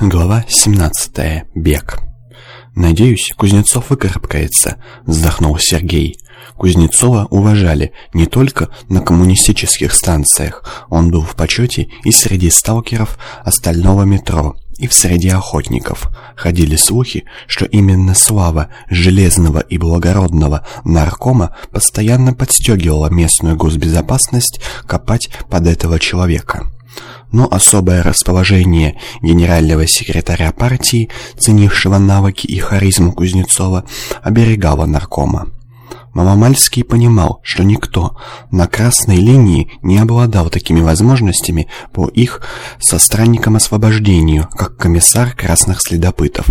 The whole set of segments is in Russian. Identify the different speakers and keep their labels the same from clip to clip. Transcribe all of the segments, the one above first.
Speaker 1: Глава 17. Бег. «Надеюсь, Кузнецов выкарабкается», — вздохнул Сергей. Кузнецова уважали не только на коммунистических станциях, он был в почете и среди сталкеров остального метро, и в среде охотников. Ходили слухи, что именно слава железного и благородного наркома постоянно подстегивала местную госбезопасность копать под этого человека но особое расположение генерального секретаря партии, ценившего навыки и харизму Кузнецова, оберегало наркома. Маломальский понимал, что никто на красной линии не обладал такими возможностями по их со странником освобождению, как комиссар красных следопытов.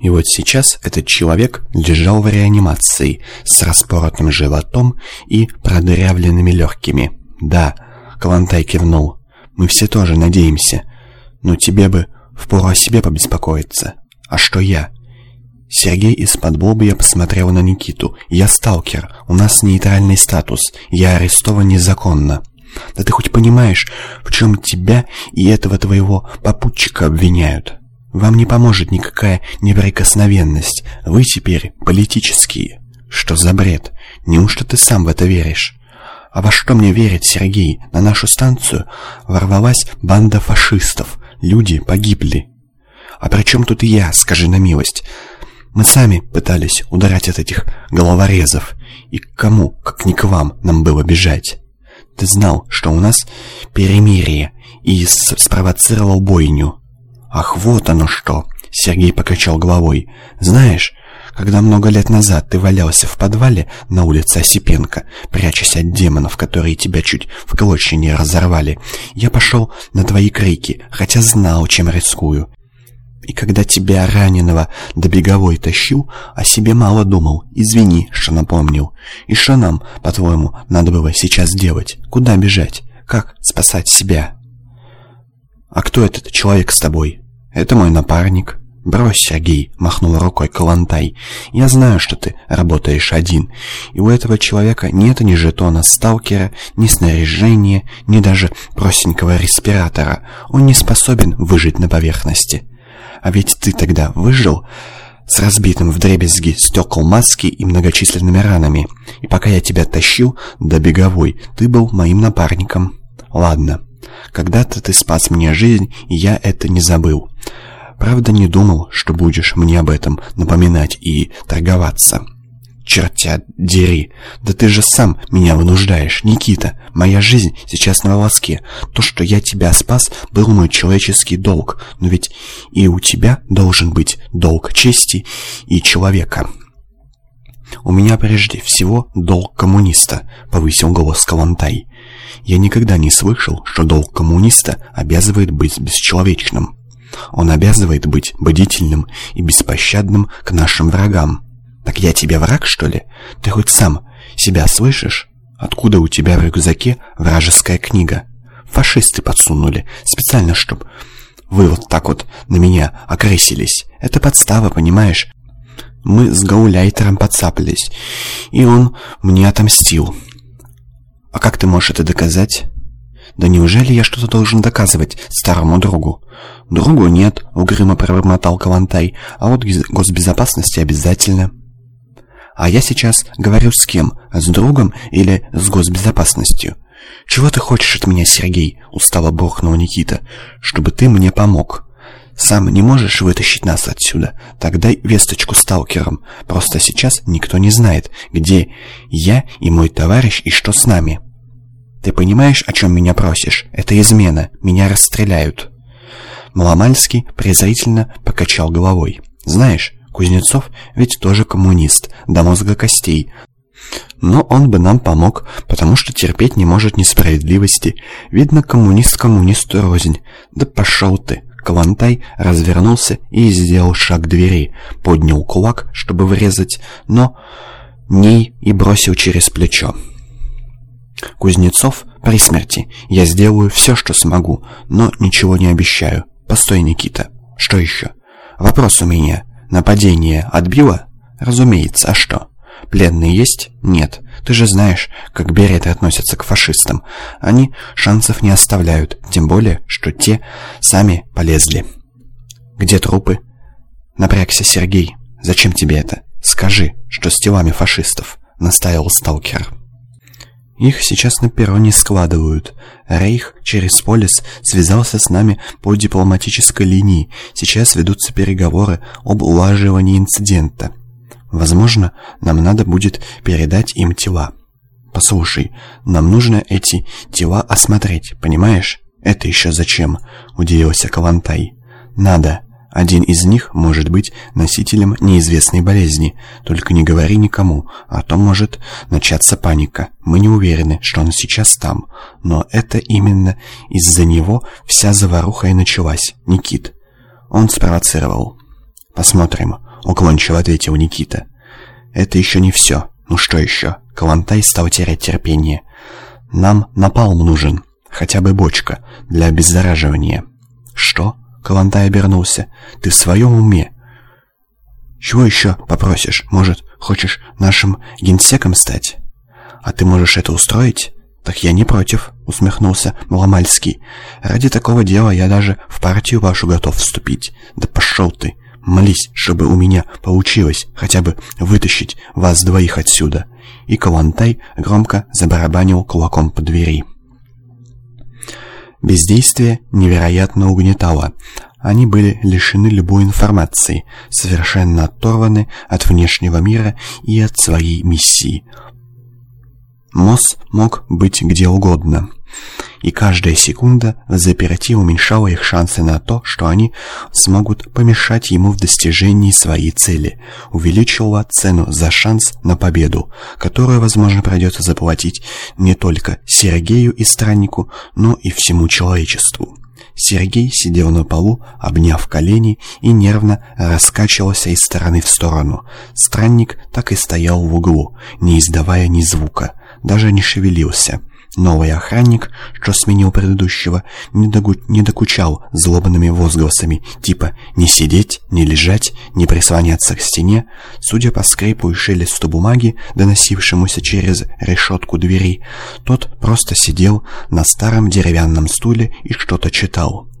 Speaker 1: И вот сейчас этот человек лежал в реанимации с распоротым животом и продырявленными легкими. «Да», — Калантай кивнул, мы все тоже надеемся. Но тебе бы впору о себе побеспокоиться. А что я? Сергей из-под я посмотрел на Никиту. «Я сталкер. У нас нейтральный статус. Я арестован незаконно». «Да ты хоть понимаешь, в чем тебя и этого твоего попутчика обвиняют? Вам не поможет никакая неприкосновенность. Вы теперь политические». «Что за бред? Неужто ты сам в это веришь?» А во что мне верить, Сергей? На нашу станцию ворвалась банда фашистов. Люди погибли. А при чем тут и я, скажи на милость? Мы сами пытались ударять от этих головорезов. И к кому, как не к вам, нам было бежать? Ты знал, что у нас перемирие, и спровоцировал бойню. Ах, вот оно что! Сергей покачал головой. Знаешь, когда много лет назад ты валялся в подвале на улице Осипенко, прячась от демонов, которые тебя чуть в клочья не разорвали, я пошел на твои крики, хотя знал, чем рискую. И когда тебя, раненого, до беговой тащил, о себе мало думал. Извини, что напомнил. И что нам, по-твоему, надо было сейчас делать? Куда бежать? Как спасать себя? А кто этот человек с тобой? Это мой напарник. «Брось, Сергей», — махнул рукой Калантай. «Я знаю, что ты работаешь один, и у этого человека нет ни жетона сталкера, ни снаряжения, ни даже простенького респиратора. Он не способен выжить на поверхности. А ведь ты тогда выжил?» с разбитым вдребезги стекол маски и многочисленными ранами. И пока я тебя тащил до беговой, ты был моим напарником. Ладно, когда-то ты спас мне жизнь, и я это не забыл. Правда, не думал, что будешь мне об этом напоминать и торговаться. Чертя дери, да ты же сам меня вынуждаешь, Никита. Моя жизнь сейчас на волоске. То, что я тебя спас, был мой человеческий долг. Но ведь и у тебя должен быть долг чести и человека. «У меня прежде всего долг коммуниста», — повысил голос Калантай. «Я никогда не слышал, что долг коммуниста обязывает быть бесчеловечным». Он обязывает быть бдительным и беспощадным к нашим врагам. Так я тебе враг, что ли? Ты хоть сам себя слышишь? Откуда у тебя в рюкзаке вражеская книга? Фашисты подсунули, специально, чтоб вы вот так вот на меня окрысились. Это подстава, понимаешь? Мы с Гауляйтером подцапались, и он мне отомстил. А как ты можешь это доказать? Да неужели я что-то должен доказывать старому другу? Другу нет, угрюмо пробормотал Калантай, а вот госбезопасности обязательно. А я сейчас говорю с кем? С другом или с госбезопасностью? Чего ты хочешь от меня, Сергей? Устало буркнул Никита. Чтобы ты мне помог. Сам не можешь вытащить нас отсюда? Тогда весточку сталкерам. Просто сейчас никто не знает, где я и мой товарищ и что с нами. Ты понимаешь, о чем меня просишь? Это измена. Меня расстреляют». Маломальский презрительно покачал головой. «Знаешь, Кузнецов ведь тоже коммунист, до мозга костей. Но он бы нам помог, потому что терпеть не может несправедливости. Видно, коммунист коммунисту рознь. Да пошел ты!» Калантай развернулся и сделал шаг к двери, поднял кулак, чтобы врезать, но ней и бросил через плечо. Кузнецов при смерти. Я сделаю все, что смогу, но ничего не обещаю. Постой, Никита. Что еще? Вопрос у меня. Нападение отбило? Разумеется. А что? Пленные есть? Нет. Ты же знаешь, как береты относятся к фашистам. Они шансов не оставляют, тем более, что те сами полезли. Где трупы?» Напрягся Сергей. «Зачем тебе это? Скажи, что с телами фашистов?» — настаивал сталкер. Их сейчас на перроне складывают. Рейх через полис связался с нами по дипломатической линии. Сейчас ведутся переговоры об улаживании инцидента. Возможно, нам надо будет передать им тела. Послушай, нам нужно эти тела осмотреть, понимаешь? Это еще зачем? Удивился Калантай. Надо. Один из них может быть носителем неизвестной болезни. Только не говори никому, а то может начаться паника. Мы не уверены, что он сейчас там. Но это именно из-за него вся заваруха и началась. Никит. Он спровоцировал. Посмотрим. Уклончиво ответил Никита. Это еще не все. Ну что еще? Калантай стал терять терпение. Нам напалм нужен. Хотя бы бочка для обеззараживания. Что? Калантай обернулся. «Ты в своем уме?» «Чего еще попросишь? Может, хочешь нашим генсеком стать?» «А ты можешь это устроить?» «Так я не против», — усмехнулся Маломальский. «Ради такого дела я даже в партию вашу готов вступить. Да пошел ты! Молись, чтобы у меня получилось хотя бы вытащить вас двоих отсюда». И Калантай громко забарабанил кулаком по двери. Бездействие невероятно угнетало. Они были лишены любой информации, совершенно оторваны от внешнего мира и от своей миссии. Мосс мог быть где угодно и каждая секунда в заперти уменьшала их шансы на то, что они смогут помешать ему в достижении своей цели, увеличивала цену за шанс на победу, которую, возможно, придется заплатить не только Сергею и Страннику, но и всему человечеству. Сергей сидел на полу, обняв колени и нервно раскачивался из стороны в сторону. Странник так и стоял в углу, не издавая ни звука, даже не шевелился. Новый охранник, что сменил предыдущего, не, догу... не докучал злобными возгласами, типа «не сидеть, не лежать, не прислоняться к стене». Судя по скрипу и шелесту бумаги, доносившемуся через решетку двери, тот просто сидел на старом деревянном стуле и что-то читал.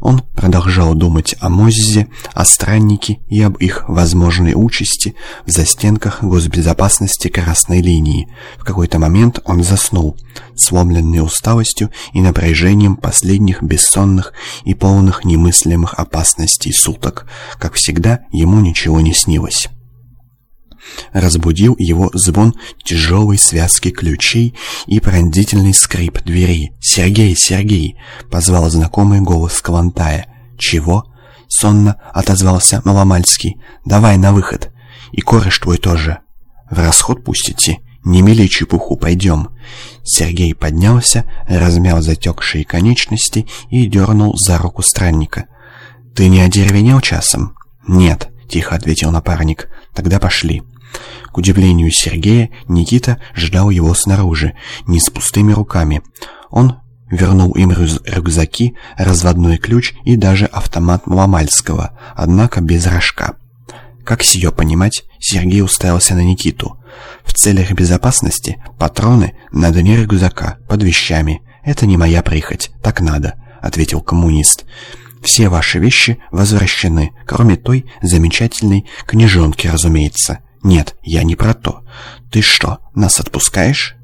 Speaker 1: Он продолжал думать о Моззе, о страннике и об их возможной участи в застенках госбезопасности красной линии. В какой-то момент он заснул, сломленный усталостью и напряжением последних бессонных и полных немыслимых опасностей суток. Как всегда, ему ничего не снилось. Разбудил его звон тяжелой связки ключей и пронзительный скрип двери. «Сергей, Сергей!» — позвал знакомый голос Калантая. «Чего?» — сонно отозвался Маломальский. «Давай на выход. И кореш твой тоже. В расход пустите. Не мели чепуху, пойдем». Сергей поднялся, размял затекшие конечности и дернул за руку странника. «Ты не одеревенел часом?» «Нет», — тихо ответил напарник. «Тогда пошли». К удивлению Сергея, Никита ждал его снаружи, не с пустыми руками. Он вернул им рюкзаки, разводной ключ и даже автомат Маломальского, однако без рожка. Как сие понимать, Сергей уставился на Никиту. В целях безопасности патроны на дне рюкзака, под вещами. Это не моя прихоть, так надо, ответил коммунист. Все ваши вещи возвращены, кроме той замечательной книжонки, разумеется. «Нет, я не про то. Ты что, нас отпускаешь?»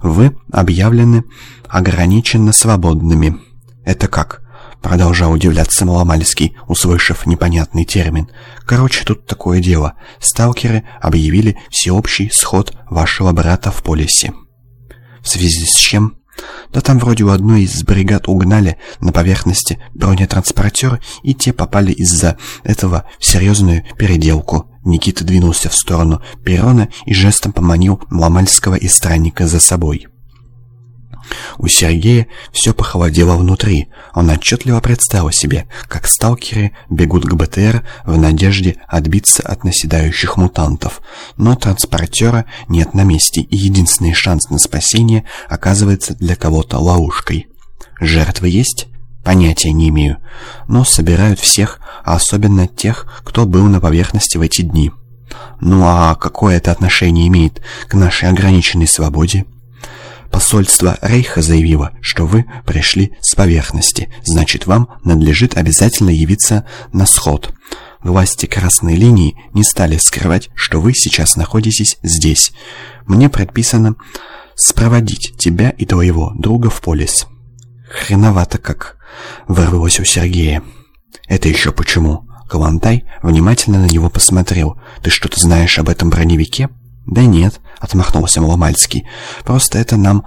Speaker 1: «Вы объявлены ограниченно свободными». «Это как?» Продолжал удивляться Маломальский, услышав непонятный термин. «Короче, тут такое дело. Сталкеры объявили всеобщий сход вашего брата в полисе». «В связи с чем?» Да там вроде у одной из бригад угнали на поверхности бронетранспортер, и те попали из-за этого в серьезную переделку. Никита двинулся в сторону перрона и жестом поманил Мламальского и странника за собой. У Сергея все похолодело внутри. Он отчетливо представил себе, как сталкеры бегут к БТР в надежде отбиться от наседающих мутантов. Но транспортера нет на месте, и единственный шанс на спасение оказывается для кого-то ловушкой. Жертвы есть? Понятия не имею. Но собирают всех, а особенно тех, кто был на поверхности в эти дни. Ну а какое это отношение имеет к нашей ограниченной свободе? Посольство Рейха заявило, что вы пришли с поверхности, значит, вам надлежит обязательно явиться на сход. Власти Красной Линии не стали скрывать, что вы сейчас находитесь здесь. Мне предписано спроводить тебя и твоего друга в полис». «Хреновато как!» — вырвалось у Сергея. «Это еще почему?» Калантай внимательно на него посмотрел. «Ты что-то знаешь об этом броневике?» «Да нет», — отмахнулся Маломальский. «Просто это нам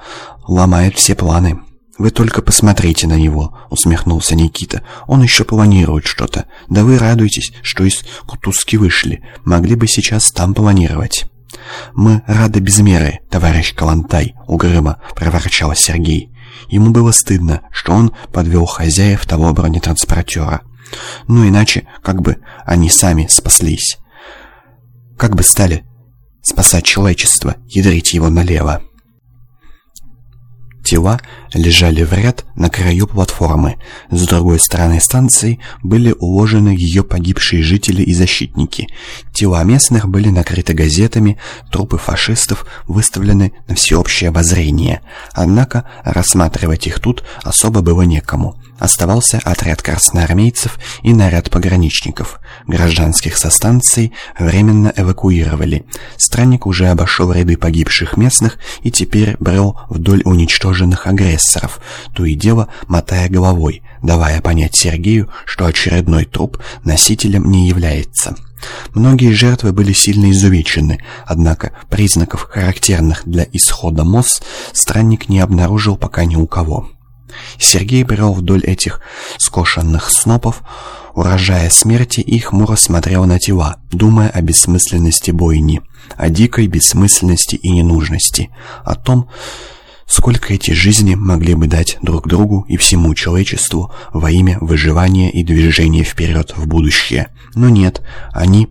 Speaker 1: ломает все планы». «Вы только посмотрите на него», — усмехнулся Никита. «Он еще планирует что-то. Да вы радуетесь, что из Кутузки вышли. Могли бы сейчас там планировать». «Мы рады без меры, товарищ Калантай», — угрюмо проворчал Сергей. Ему было стыдно, что он подвел хозяев того бронетранспортера. Ну иначе, как бы они сами спаслись. Как бы стали спасать человечество, ядрить его налево. Тела лежали в ряд на краю платформы. С другой стороны станции были уложены ее погибшие жители и защитники. Тела местных были накрыты газетами, трупы фашистов выставлены на всеобщее обозрение. Однако рассматривать их тут особо было некому. Оставался отряд красноармейцев и наряд пограничников. Гражданских со станции временно эвакуировали. Странник уже обошел ряды погибших местных и теперь брел вдоль уничтоженных агрессоров, то и дело мотая головой, давая понять Сергею, что очередной труп носителем не является. Многие жертвы были сильно изувечены, однако признаков, характерных для исхода МОЗ, странник не обнаружил пока ни у кого. Сергей брел вдоль этих скошенных снопов, урожая смерти и хмуро смотрел на тела, думая о бессмысленности бойни, о дикой бессмысленности и ненужности, о том, сколько эти жизни могли бы дать друг другу и всему человечеству во имя выживания и движения вперед в будущее. Но нет, они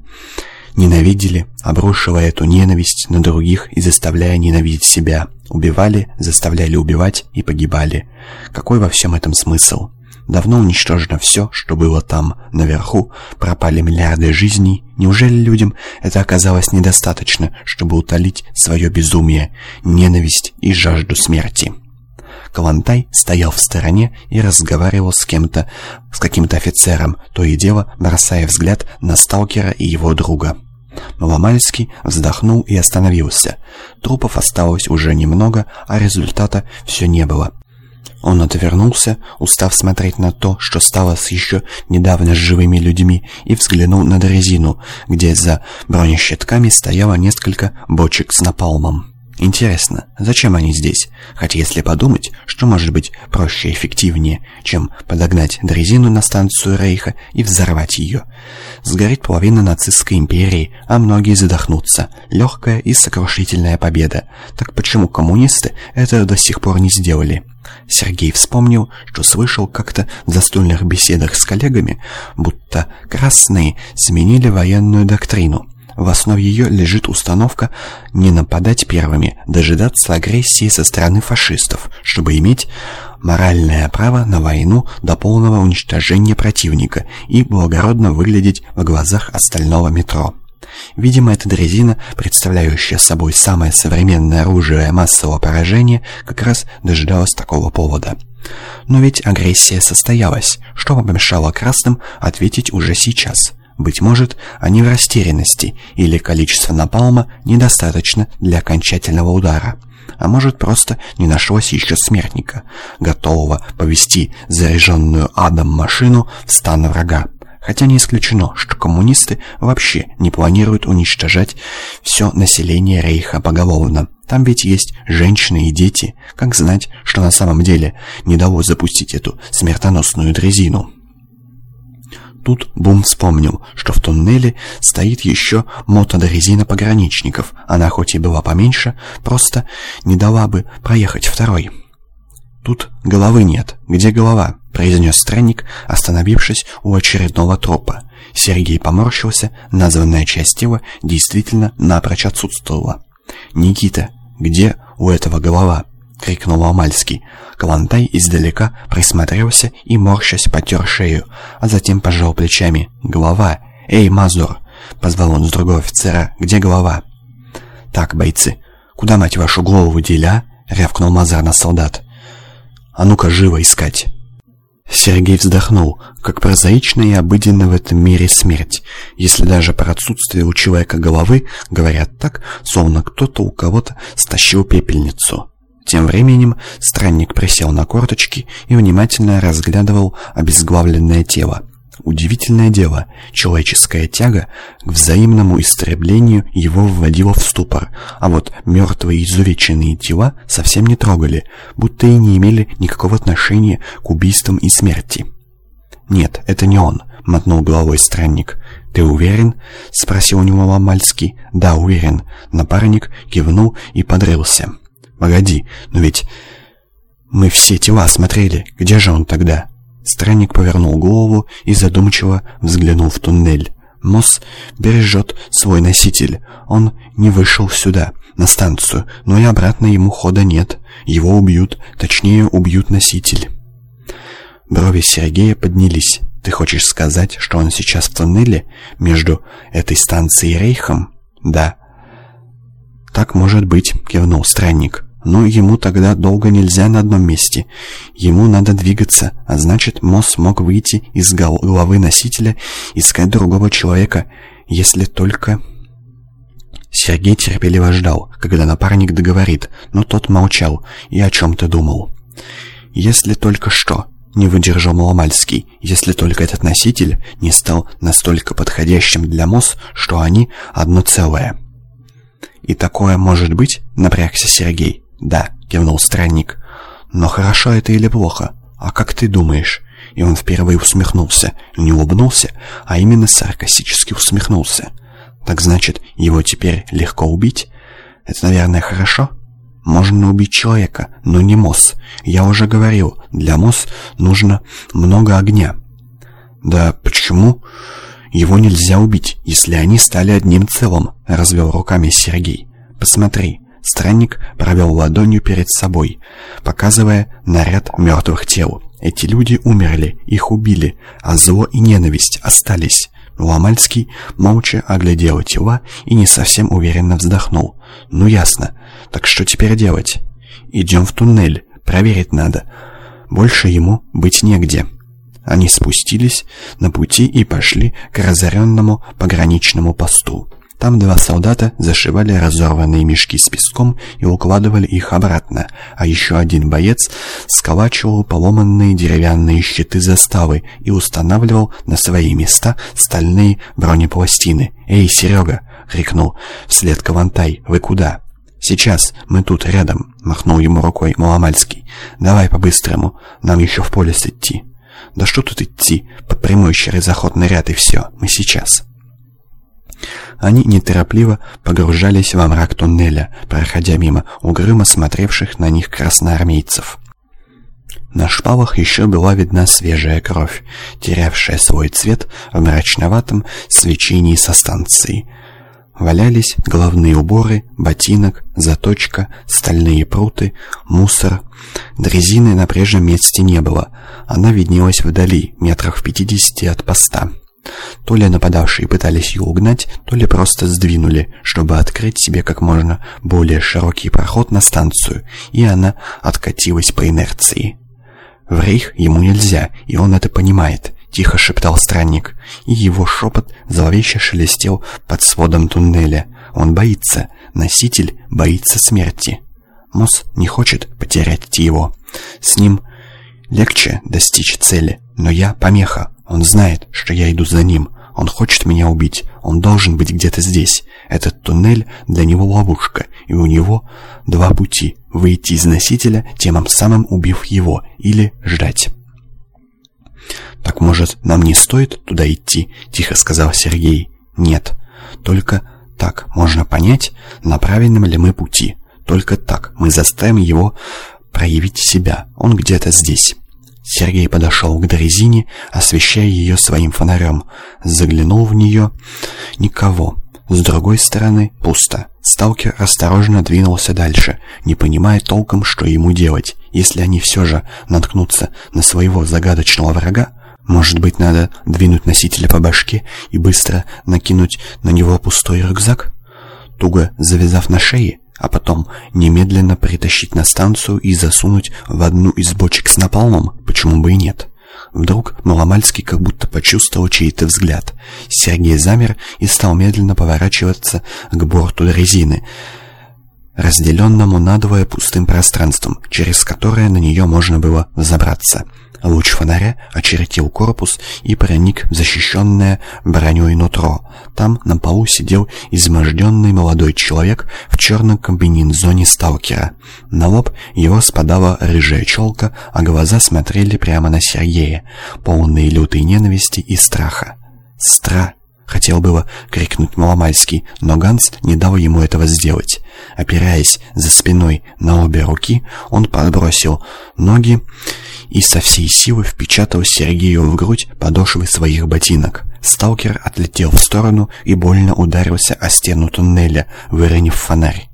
Speaker 1: ненавидели, обрушивая эту ненависть на других и заставляя ненавидеть себя. Убивали, заставляли убивать и погибали. Какой во всем этом смысл? Давно уничтожено все, что было там, наверху, пропали миллиарды жизней. Неужели людям это оказалось недостаточно, чтобы утолить свое безумие, ненависть и жажду смерти? Калантай стоял в стороне и разговаривал с кем-то, с каким-то офицером, то и дело бросая взгляд на сталкера и его друга. Маломальский вздохнул и остановился. Трупов осталось уже немного, а результата все не было. Он отвернулся, устав смотреть на то, что стало с еще недавно живыми людьми, и взглянул на дрезину, где за бронещитками стояло несколько бочек с напалмом. Интересно, зачем они здесь? Хотя если подумать, что может быть проще и эффективнее, чем подогнать дрезину на станцию Рейха и взорвать ее. Сгорит половина нацистской империи, а многие задохнутся. Легкая и сокрушительная победа. Так почему коммунисты это до сих пор не сделали? Сергей вспомнил, что слышал как-то в застольных беседах с коллегами, будто красные сменили военную доктрину – в основе ее лежит установка не нападать первыми, дожидаться агрессии со стороны фашистов, чтобы иметь моральное право на войну до полного уничтожения противника и благородно выглядеть в глазах остального метро. Видимо, эта дрезина, представляющая собой самое современное оружие массового поражения, как раз дожидалась такого повода. Но ведь агрессия состоялась, что помешало красным ответить уже сейчас – быть может, они в растерянности, или количество напалма недостаточно для окончательного удара. А может, просто не нашлось еще смертника, готового повести заряженную адом машину в стан врага. Хотя не исключено, что коммунисты вообще не планируют уничтожать все население Рейха поголовно. Там ведь есть женщины и дети. Как знать, что на самом деле не дало запустить эту смертоносную дрезину? Тут Бум вспомнил, что в туннеле стоит еще мотодрезина пограничников. Она хоть и была поменьше, просто не дала бы проехать второй. «Тут головы нет. Где голова?» — произнес странник, остановившись у очередного тропа. Сергей поморщился, названная часть тела действительно напрочь отсутствовала. «Никита, где у этого голова?» — крикнул Амальский. Калантай издалека присмотрелся и, морщась, потер шею, а затем пожал плечами. «Голова! Эй, Мазур!» — позвал он с другого офицера. «Где голова?» «Так, бойцы, куда, мать вашу, голову деля?» — рявкнул Мазар на солдат. «А ну-ка, живо искать!» Сергей вздохнул, как прозаично и обыденно в этом мире смерть, если даже про отсутствие у человека головы говорят так, словно кто-то у кого-то стащил пепельницу. Тем временем странник присел на корточки и внимательно разглядывал обезглавленное тело. Удивительное дело, человеческая тяга к взаимному истреблению его вводила в ступор, а вот мертвые изувеченные тела совсем не трогали, будто и не имели никакого отношения к убийствам и смерти. «Нет, это не он», — мотнул головой странник. «Ты уверен?» — спросил у него Мамальский. «Да, уверен». Напарник кивнул и подрылся. «Погоди, но ведь мы все тела смотрели. Где же он тогда?» Странник повернул голову и задумчиво взглянул в туннель. Мосс бережет свой носитель. Он не вышел сюда, на станцию, но и обратно ему хода нет. Его убьют, точнее убьют носитель. Брови Сергея поднялись. «Ты хочешь сказать, что он сейчас в туннеле между этой станцией и Рейхом?» «Да». «Так может быть», — кивнул странник. Но ему тогда долго нельзя на одном месте. Ему надо двигаться, а значит, Мосс мог выйти из головы носителя, искать другого человека, если только... Сергей терпеливо ждал, когда напарник договорит, но тот молчал и о чем-то думал. «Если только что...» — не выдержал Маломальский, «если только этот носитель не стал настолько подходящим для МОС, что они одно целое». «И такое может быть?» — напрягся Сергей. «Да», — кивнул странник. «Но хорошо это или плохо? А как ты думаешь?» И он впервые усмехнулся. Не улыбнулся, а именно саркастически усмехнулся. «Так значит, его теперь легко убить? Это, наверное, хорошо?» Можно убить человека, но не МОС. Я уже говорил, для МОС нужно много огня. Да почему? Его нельзя убить, если они стали одним целым, развел руками Сергей. Посмотри, Странник провел ладонью перед собой, показывая наряд мертвых тел. Эти люди умерли, их убили, а зло и ненависть остались. Ломальский молча оглядел тела и не совсем уверенно вздохнул. «Ну ясно. Так что теперь делать?» «Идем в туннель. Проверить надо. Больше ему быть негде». Они спустились на пути и пошли к разоренному пограничному посту. Там два солдата зашивали разорванные мешки с песком и укладывали их обратно, а еще один боец сколачивал поломанные деревянные щиты заставы и устанавливал на свои места стальные бронепластины. «Эй, Серега!» — крикнул вслед Кавантай. «Вы куда?» «Сейчас, мы тут, рядом», — махнул ему рукой Маломальский. «Давай по-быстрому, нам еще в полис идти». «Да что тут идти? Под прямой через охотный ряд и все, мы сейчас». Они неторопливо погружались во мрак туннеля, проходя мимо угрюмо смотревших на них красноармейцев. На шпалах еще была видна свежая кровь, терявшая свой цвет в мрачноватом свечении со станции. Валялись головные уборы, ботинок, заточка, стальные пруты, мусор. Дрезины на прежнем месте не было. Она виднелась вдали, метрах в пятидесяти от поста. То ли нападавшие пытались ее угнать, то ли просто сдвинули, чтобы открыть себе как можно более широкий проход на станцию, и она откатилась по инерции. В рейх ему нельзя, и он это понимает, тихо шептал странник, и его шепот зловеще шелестел под сводом туннеля. Он боится, носитель боится смерти. Мосс не хочет потерять его. С ним легче достичь цели, но я помеха, он знает, что я иду за ним. Он хочет меня убить. Он должен быть где-то здесь. Этот туннель для него ловушка, и у него два пути — выйти из носителя, тем самым убив его, или ждать. «Так, может, нам не стоит туда идти?» — тихо сказал Сергей. «Нет. Только так можно понять, на правильном ли мы пути. Только так мы заставим его проявить себя. Он где-то здесь». Сергей подошел к дрезине, освещая ее своим фонарем. Заглянул в нее. Никого. С другой стороны пусто. Сталкер осторожно двинулся дальше, не понимая толком, что ему делать. Если они все же наткнутся на своего загадочного врага, может быть, надо двинуть носителя по башке и быстро накинуть на него пустой рюкзак? Туго завязав на шее, а потом немедленно притащить на станцию и засунуть в одну из бочек с напалмом? Почему бы и нет? Вдруг Маломальский как будто почувствовал чей-то взгляд. Сергей замер и стал медленно поворачиваться к борту резины, разделенному надвое пустым пространством, через которое на нее можно было взобраться. Луч фонаря очертил корпус и проник в защищенное броней нутро. Там на полу сидел изможденный молодой человек в черном комбинезоне сталкера. На лоб его спадала рыжая челка, а глаза смотрели прямо на Сергея, полные лютой ненависти и страха. «Стра!» — хотел было крикнуть Маломальский, но Ганс не дал ему этого сделать. Опираясь за спиной на обе руки, он подбросил ноги и со всей силы впечатал Сергею в грудь подошвы своих ботинок. Сталкер отлетел в сторону и больно ударился о стену туннеля, выронив фонарь.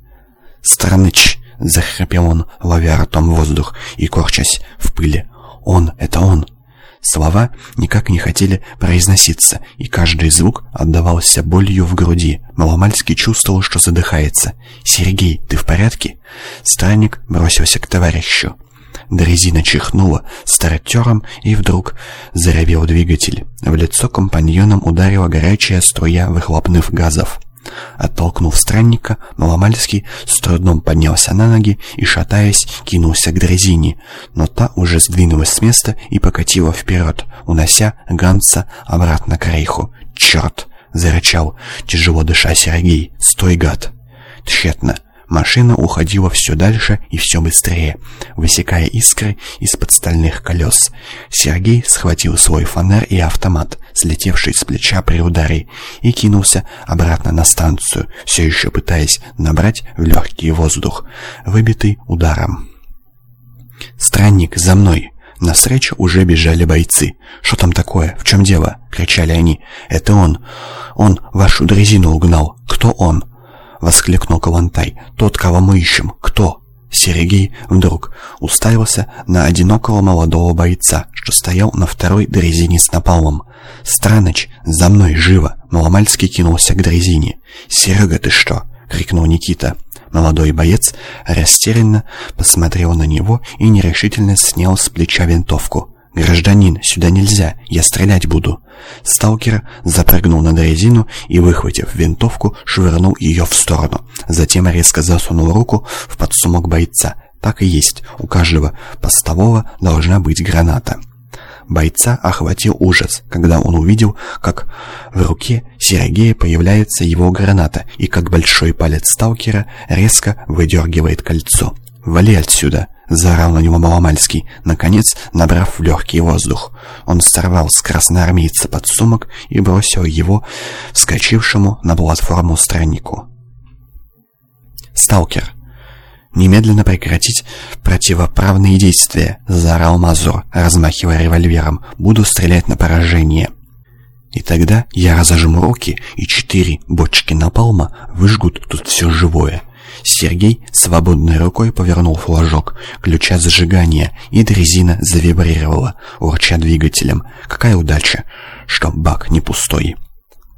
Speaker 1: «Страныч!» — захрапел он, ловя ртом воздух и корчась в пыли. «Он! Это он!» Слова никак не хотели произноситься, и каждый звук отдавался болью в груди. Маломальский чувствовал, что задыхается. «Сергей, ты в порядке?» Странник бросился к товарищу. Дрезина чихнула стартером, и вдруг заревел двигатель. В лицо компаньонам ударила горячая струя выхлопных газов. Оттолкнув странника, Маломальский с трудом поднялся на ноги и, шатаясь, кинулся к дрезине, но та уже сдвинулась с места и покатила вперед, унося Ганса обратно к рейху. «Черт!» — зарычал, тяжело дыша Сергей. «Стой, гад!» Тщетно. Машина уходила все дальше и все быстрее, высекая искры из-под стальных колес. Сергей схватил свой фонарь и автомат, слетевший с плеча при ударе, и кинулся обратно на станцию, все еще пытаясь набрать в легкий воздух, выбитый ударом. «Странник, за мной!» На встречу уже бежали бойцы. «Что там такое? В чем дело?» — кричали они. «Это он! Он вашу дрезину угнал! Кто он?» — воскликнул Калантай. «Тот, кого мы ищем. Кто?» Сергей вдруг уставился на одинокого молодого бойца, что стоял на второй дрезине с напалмом. «Страныч, за мной, живо!» Маломальский кинулся к дрезине. «Серега, ты что?» — крикнул Никита. Молодой боец растерянно посмотрел на него и нерешительно снял с плеча винтовку. «Гражданин, сюда нельзя, я стрелять буду». Сталкер запрыгнул на дрезину и, выхватив винтовку, швырнул ее в сторону. Затем резко засунул руку в подсумок бойца. Так и есть, у каждого постового должна быть граната. Бойца охватил ужас, когда он увидел, как в руке Сергея появляется его граната и как большой палец сталкера резко выдергивает кольцо. «Вали отсюда!» Заорал на него Маломальский, наконец набрав в легкий воздух. Он сорвал с красноармейца под сумок и бросил его вскочившему на платформу страннику. «Сталкер!» «Немедленно прекратить противоправные действия!» — заорал Мазур, размахивая револьвером. «Буду стрелять на поражение!» И тогда я разожму руки, и четыре бочки напалма выжгут тут все живое. Сергей свободной рукой повернул флажок ключа зажигания, и дрезина завибрировала, урча двигателем. Какая удача, что бак не пустой.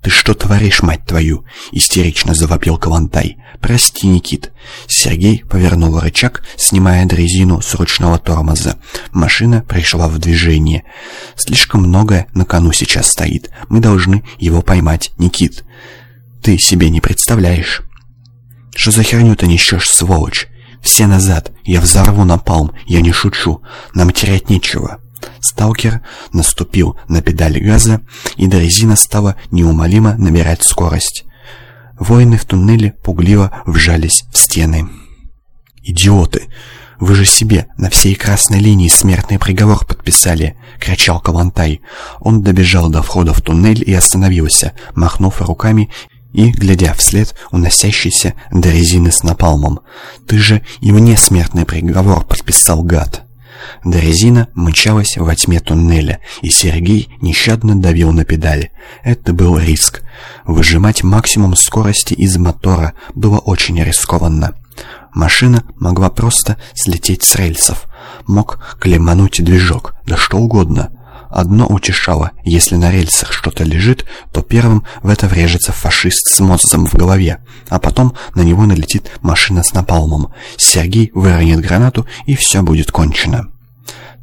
Speaker 1: «Ты что творишь, мать твою?» — истерично завопил Калантай. «Прости, Никит». Сергей повернул рычаг, снимая дрезину с ручного тормоза. Машина пришла в движение. «Слишком многое на кону сейчас стоит. Мы должны его поймать, Никит. Ты себе не представляешь». «Что за херню ты несешь, сволочь? Все назад, я взорву напалм, я не шучу, нам терять нечего». Сталкер наступил на педаль газа, и дрезина стала неумолимо набирать скорость. Воины в туннеле пугливо вжались в стены. «Идиоты! Вы же себе на всей красной линии смертный приговор подписали!» — кричал Калантай. Он добежал до входа в туннель и остановился, махнув руками и, глядя вслед, уносящийся до резины с напалмом. «Ты же и мне смертный приговор подписал, гад!» Дорезина мчалась во тьме туннеля, и Сергей нещадно давил на педали. Это был риск. Выжимать максимум скорости из мотора было очень рискованно. Машина могла просто слететь с рельсов. Мог клемануть движок, да что угодно. Одно утешало. Если на рельсах что-то лежит, то первым в это врежется фашист с мозгом в голове, а потом на него налетит машина с напалмом. Сергей выронит гранату, и все будет кончено.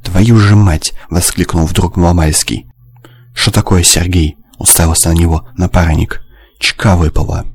Speaker 1: «Твою же мать!» — воскликнул вдруг Маломальский. «Что такое, Сергей?» — уставился на него напарник. «Чка выпала».